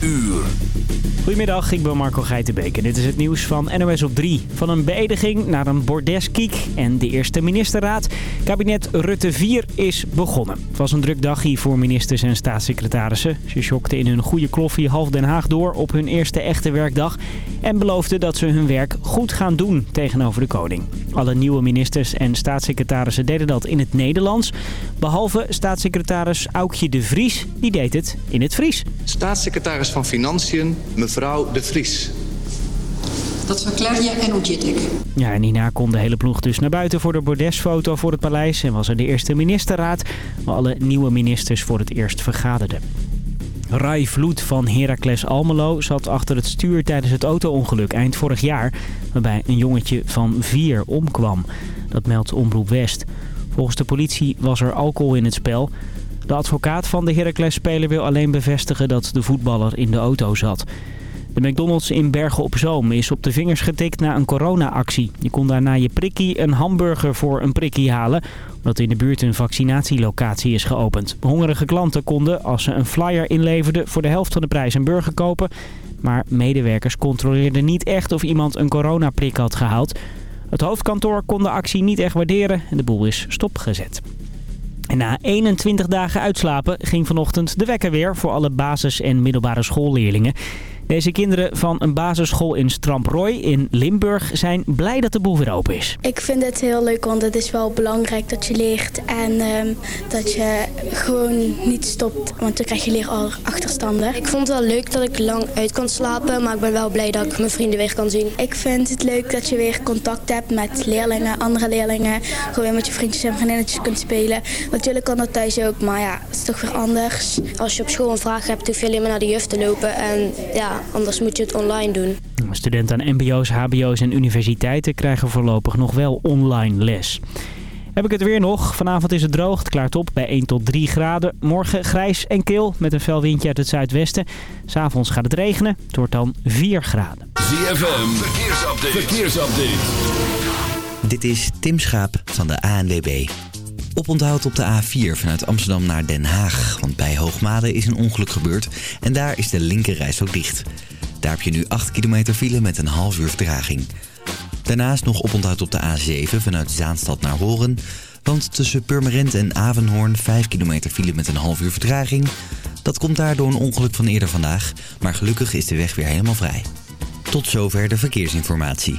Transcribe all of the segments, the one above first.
uur. Goedemiddag, ik ben Marco Geitenbeek en dit is het nieuws van NOS op 3. Van een beëdiging naar een bordeskiek en de eerste ministerraad. Kabinet Rutte 4 is begonnen. Het was een druk dagje voor ministers en staatssecretarissen. Ze schokten in hun goede kloffie half Den Haag door op hun eerste echte werkdag. En beloofden dat ze hun werk goed gaan doen tegenover de koning. Alle nieuwe ministers en staatssecretarissen deden dat in het Nederlands. Behalve staatssecretaris Aukje de Vries, die deed het in het Fries. Staatssecretaris van Financiën, mevrouw De Vries. Dat verklaar je en ik. Ja, en hierna kon de hele ploeg dus naar buiten voor de bordesfoto voor het paleis. En was er de eerste ministerraad, waar alle nieuwe ministers voor het eerst vergaderden. Rai Vloed van Heracles Almelo zat achter het stuur tijdens het auto-ongeluk eind vorig jaar... waarbij een jongetje van vier omkwam. Dat meldt Omroep West. Volgens de politie was er alcohol in het spel. De advocaat van de Heracles-speler wil alleen bevestigen dat de voetballer in de auto zat. De McDonald's in Bergen op Zoom is op de vingers getikt na een corona-actie. Je kon daar na je prikkie een hamburger voor een prikkie halen... omdat in de buurt een vaccinatielocatie is geopend. Hongerige klanten konden, als ze een flyer inleverden... voor de helft van de prijs een burger kopen. Maar medewerkers controleerden niet echt of iemand een coronaprik had gehaald. Het hoofdkantoor kon de actie niet echt waarderen en de boel is stopgezet. En na 21 dagen uitslapen ging vanochtend de wekker weer voor alle basis- en middelbare schoolleerlingen. Deze kinderen van een basisschool in Stramprooi in Limburg zijn blij dat de boel weer open is. Ik vind het heel leuk, want het is wel belangrijk dat je leert en ehm, dat je gewoon niet stopt, want dan krijg je leerachterstanden. Ik vond het wel leuk dat ik lang uit kan slapen, maar ik ben wel blij dat ik mijn vrienden weer kan zien. Ik vind het leuk dat je weer contact hebt met leerlingen, andere leerlingen. Gewoon met je vriendjes en vriendinnetjes kunt spelen. Natuurlijk kan dat thuis ook, maar ja, het is toch weer anders. Als je op school een vraag hebt, hoef je alleen maar naar de juf te lopen en ja, anders moet je het online doen. Studenten aan mbo's, hbo's en universiteiten krijgen voorlopig nog wel online les. Heb ik het weer nog. Vanavond is het droog. Het klaart op bij 1 tot 3 graden. Morgen grijs en kil met een fel windje uit het zuidwesten. S'avonds gaat het regenen. Het wordt dan 4 graden. ZFM, verkeersupdate. verkeersupdate. Dit is Tim Schaap van de ANWB. Oponthoud op de A4 vanuit Amsterdam naar Den Haag. Want bij Hoogmade is een ongeluk gebeurd en daar is de linkerreis ook dicht. Daar heb je nu 8 kilometer file met een half uur vertraging. Daarnaast nog oponthoud op de A7 vanuit Zaanstad naar Horen. Want tussen Purmerend en Avenhoorn 5 kilometer file met een half uur vertraging. Dat komt daar door een ongeluk van eerder vandaag. Maar gelukkig is de weg weer helemaal vrij. Tot zover de verkeersinformatie.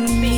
me.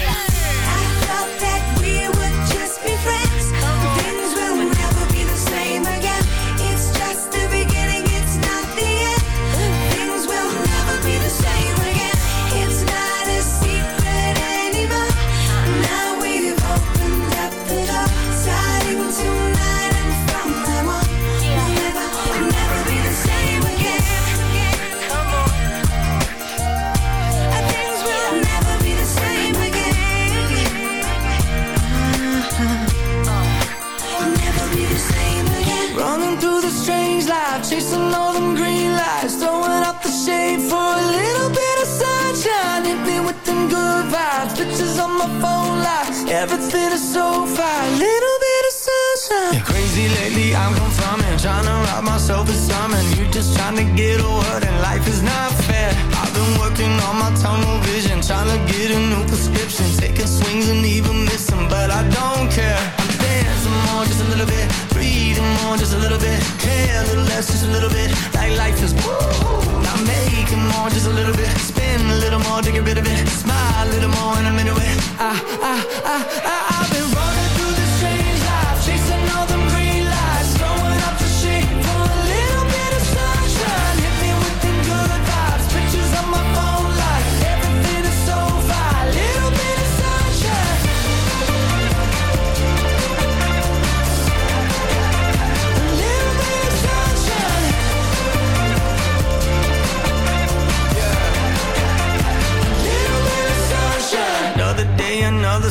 Everything is so fine. Little bit of sunshine. Yeah, crazy lately, I'm confirming, trying to rob myself of something. You just trying to get a word, and life is not fair. I've been working on my tunnel vision, trying to get a new prescription, taking swings and even missing, but I don't care. I'm dancing more, just a little bit, more, just a little bit, care a little less, just a little bit, like life is woo. Now making more, just a little bit, spin a little more to get rid of it, smile a little more, and I'm into it. I, I, I, I, I've been running through this strange life, chasing all them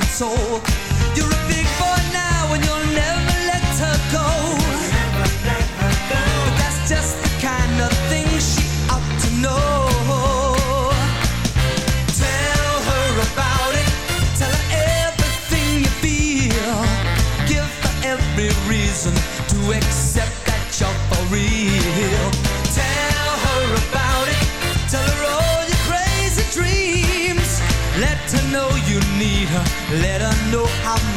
heart. You're a big boy now, and you'll never let her go.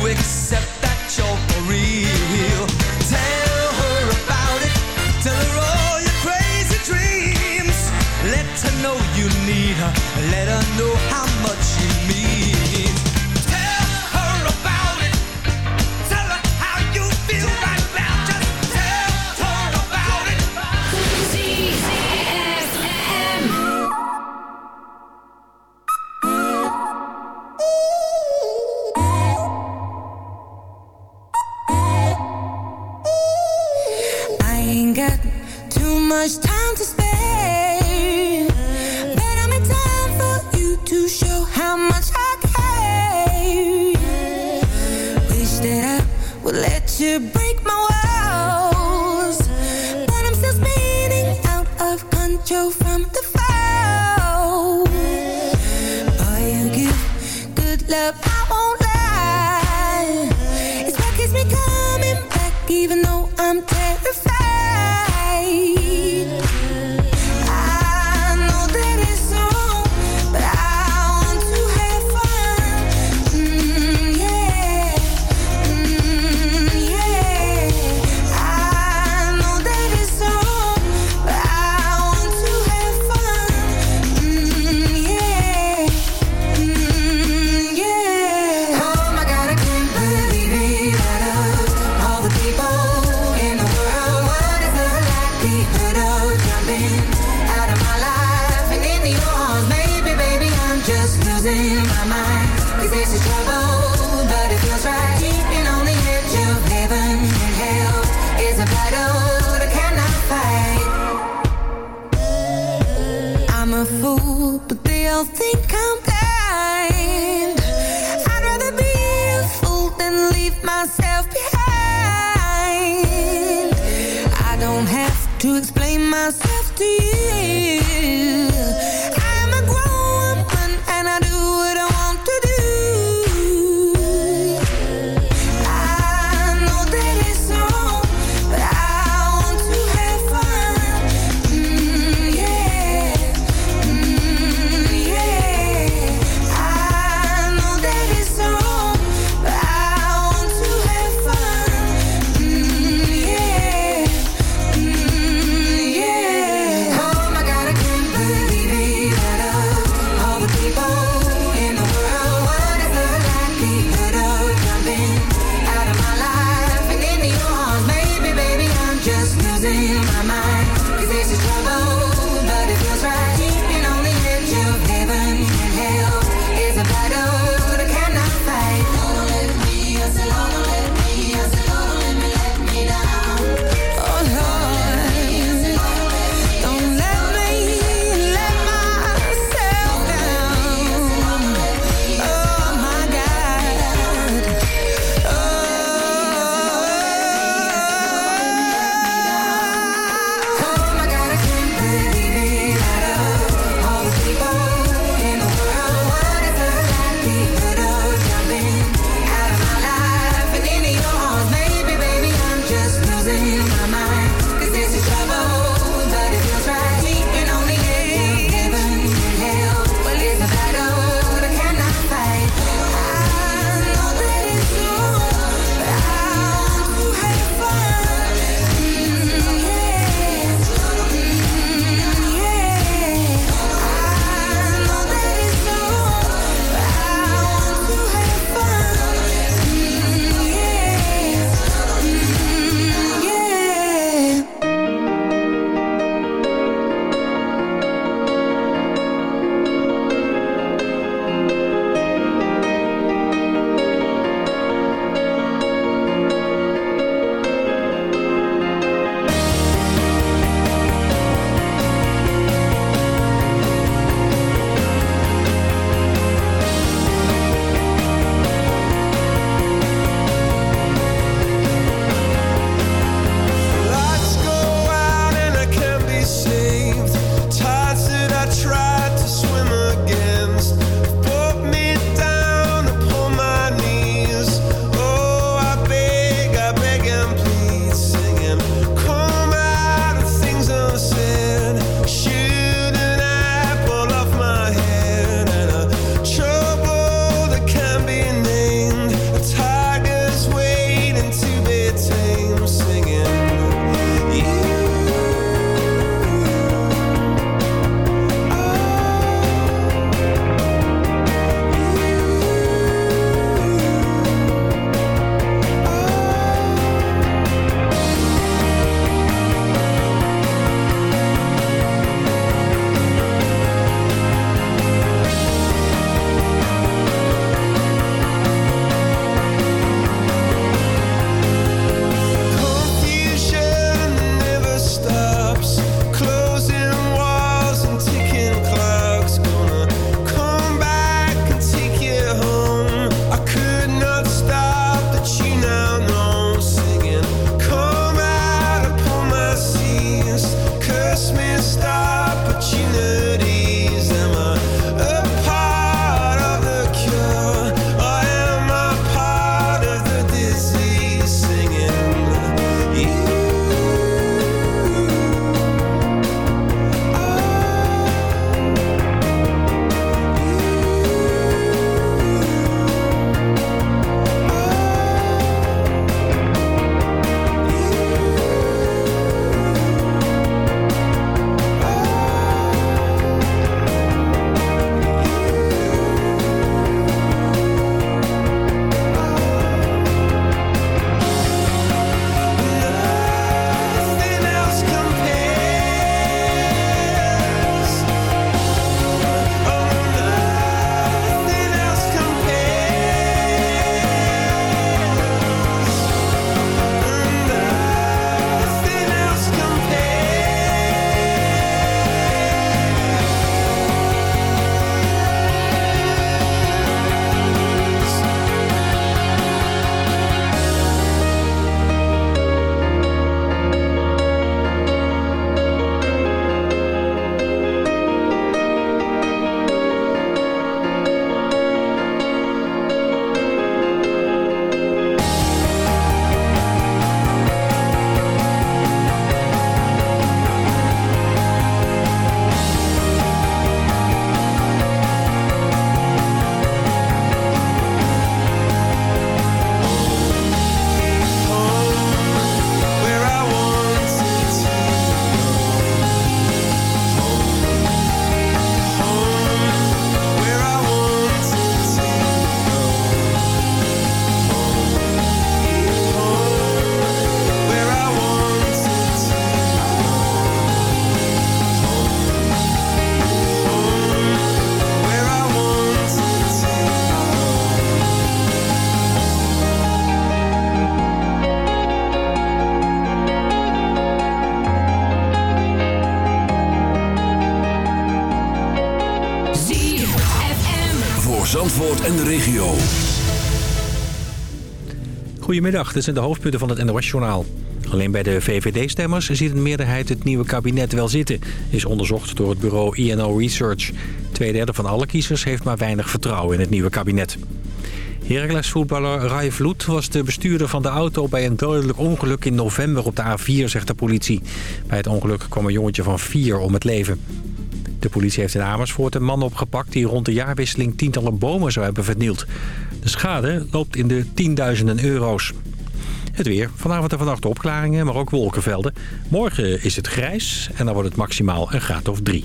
to. Goedemiddag, dit zijn de hoofdpunten van het NOS-journaal. Alleen bij de VVD-stemmers ziet een meerderheid het nieuwe kabinet wel zitten... is onderzocht door het bureau INO Research. Tweederde van alle kiezers heeft maar weinig vertrouwen in het nieuwe kabinet. Heracles-voetballer Rai was de bestuurder van de auto... bij een dodelijk ongeluk in november op de A4, zegt de politie. Bij het ongeluk kwam een jongetje van vier om het leven. De politie heeft in Amersfoort een man opgepakt... die rond de jaarwisseling tientallen bomen zou hebben vernield. De schade loopt in de tienduizenden euro's. Het weer. Vanavond en vannacht opklaringen, maar ook wolkenvelden. Morgen is het grijs en dan wordt het maximaal een graad of drie.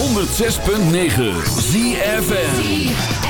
106.9 ZFN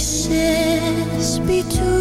places between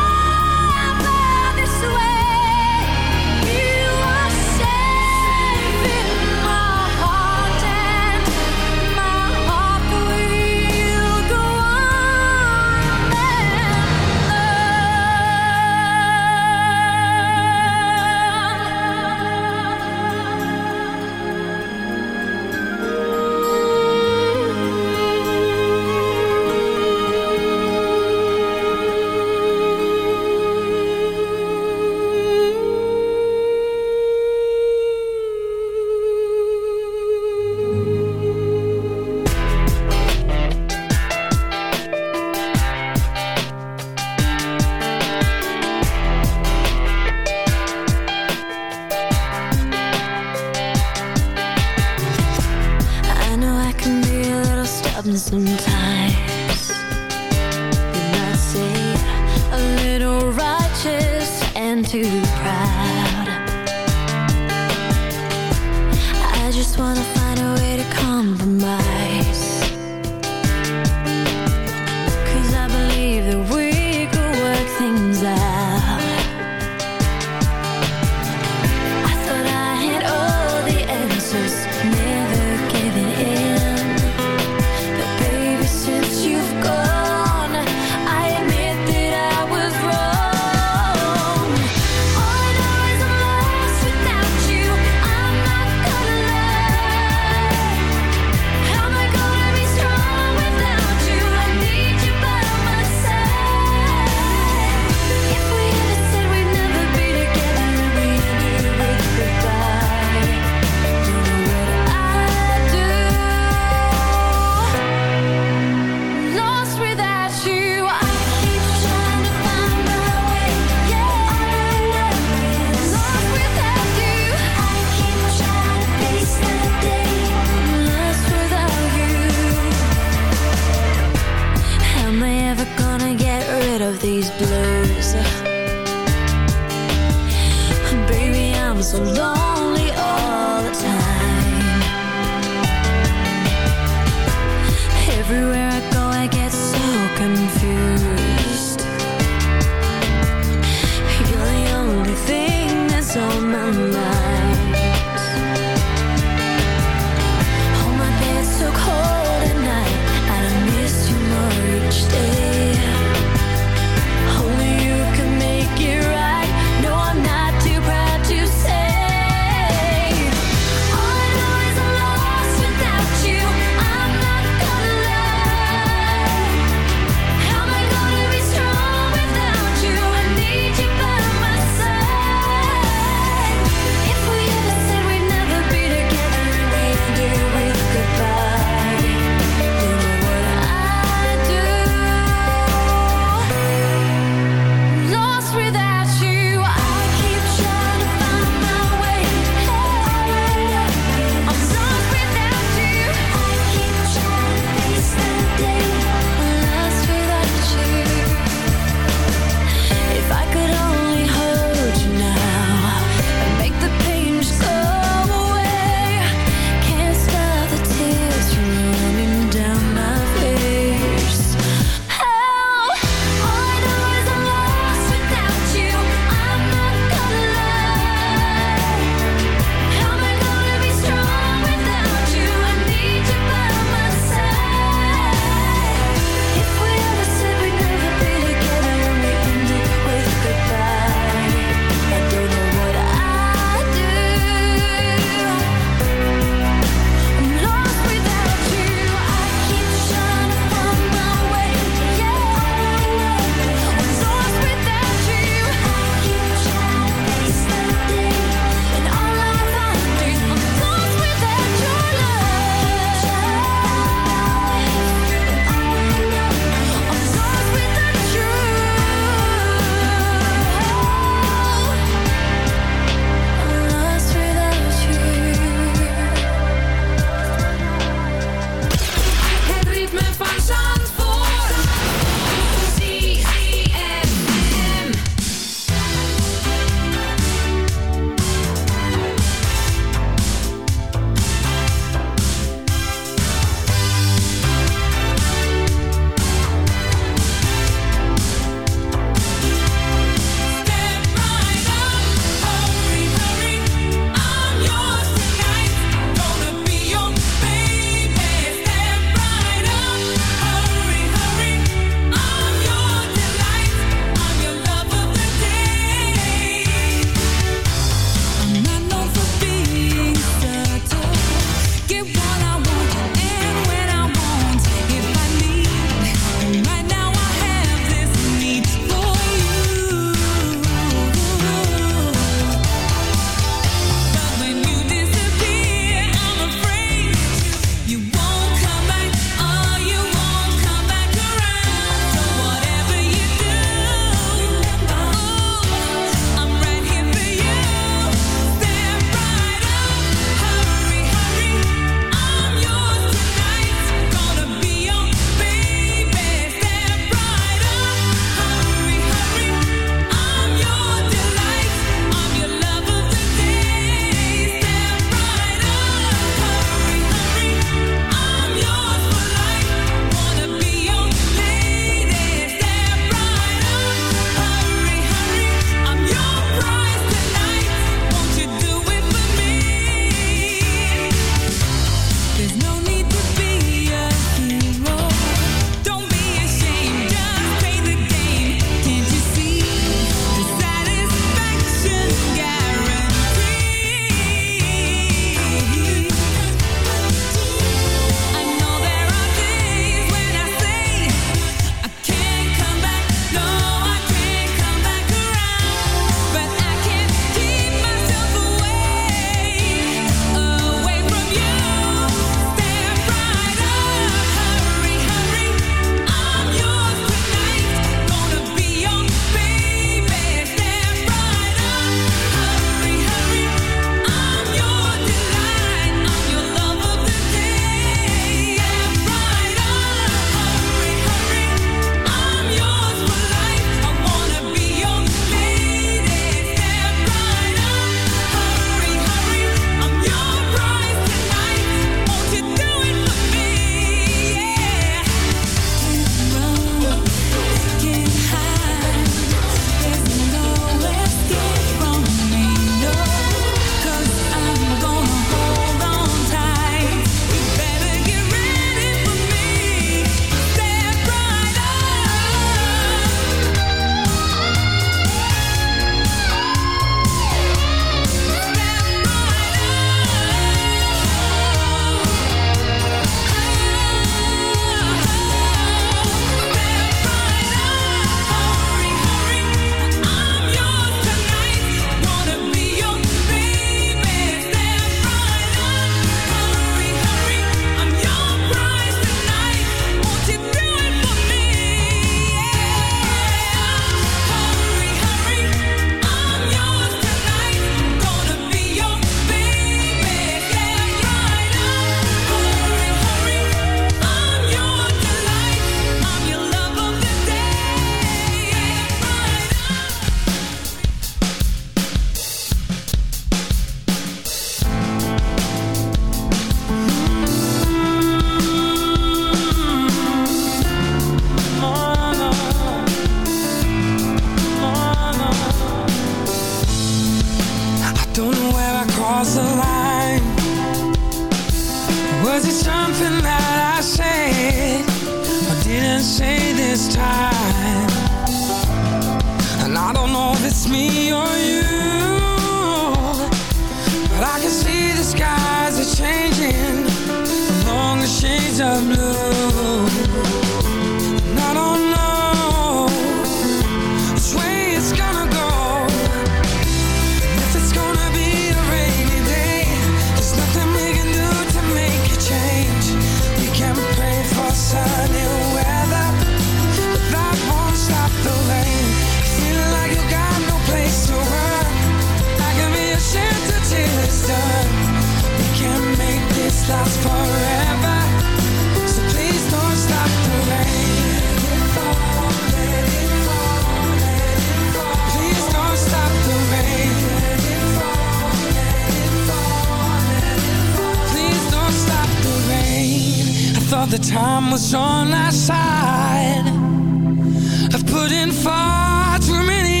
couldn't fight for many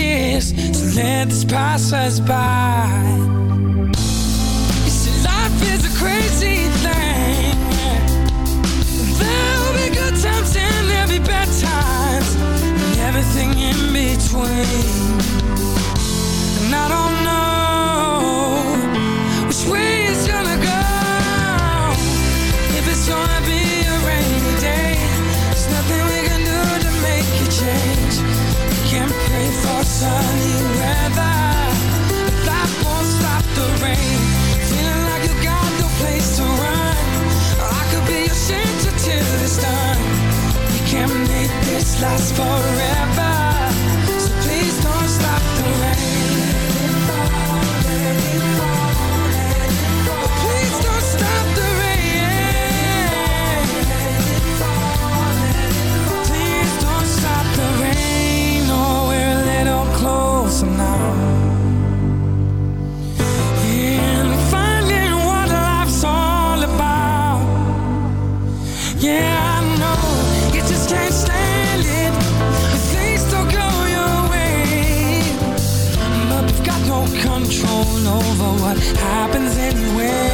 years to let this pass us by. You see, life is a crazy thing. There'll be good times and there'll be bad times, and everything in between. And I don't know. last forever. happens anyway